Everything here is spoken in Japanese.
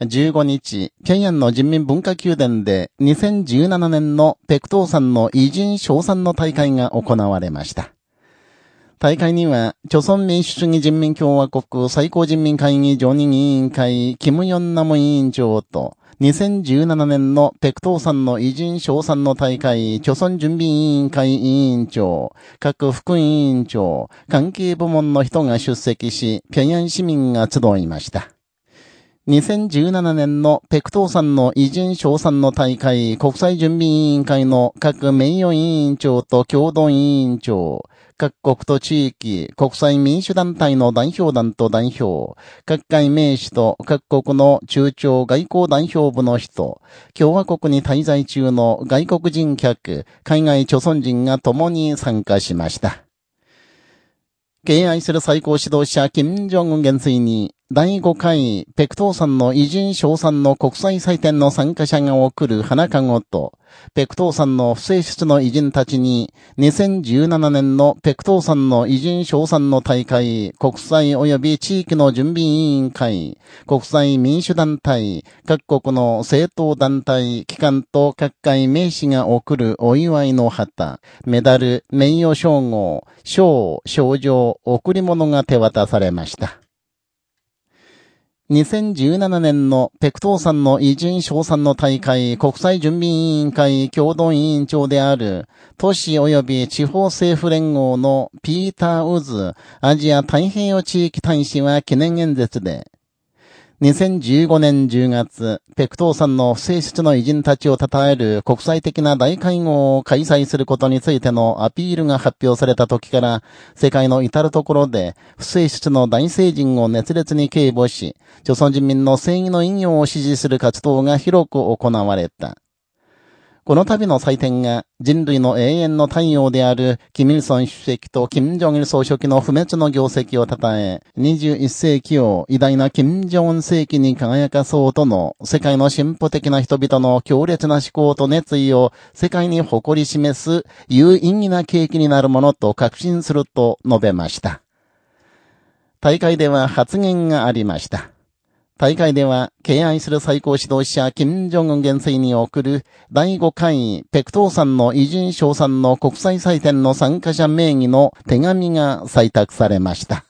15日、平壌の人民文化宮殿で2017年のペクトーさんの偉人賞賛の大会が行われました。大会には、朝鮮民主主義人民共和国最高人民会議常任委員会、キム・ヨンナム委員長と、2017年のペクトーさんの偉人賞賛の大会、朝鮮準備委員会委員長、各副委員長、関係部門の人が出席し、平壌市民が集いました。2017年のペクトーさんの偉人賞賛の大会国際準備委員会の各名誉委員長と共同委員長、各国と地域、国際民主団体の代表団と代表、各界名士と各国の中朝外交代表部の人、共和国に滞在中の外国人客、海外著村人が共に参加しました。敬愛する最高指導者、金正恩元帥に、第5回、ペクトーさんの偉人賞賛の国際祭典の参加者が送る花籠と、ペクトーさんの不正出の偉人たちに、2017年のペクトーさんの偉人賞賛の大会、国際及び地域の準備委員会、国際民主団体、各国の政党団体、機関と各界名士が送るお祝いの旗、メダル、名誉称号、賞、賞状、贈り物が手渡されました。2017年のペクトーさんの偉人賞賛の大会国際準備委員会共同委員長である都市及び地方政府連合のピーター・ウズアジア太平洋地域大使は記念演説で2015年10月、ペクトーさんの不正室の偉人たちを称える国際的な大会合を開催することについてのアピールが発表された時から、世界の至るところで不正室の大聖人を熱烈に警護し、朝鮮人民の正義の引用を支持する活動が広く行われた。この度の祭典が人類の永遠の太陽である、キミルソン主席とキム・ジョンイル総書記の不滅の業績を称え、21世紀を偉大なキム・ジョン世紀に輝かそうとの世界の進歩的な人々の強烈な思考と熱意を世界に誇り示す有意義な契機になるものと確信すると述べました。大会では発言がありました。大会では、敬愛する最高指導者、金正恩元帥に送る、第5回、ペクトーさんの偉人賞賛の国際祭典の参加者名義の手紙が採択されました。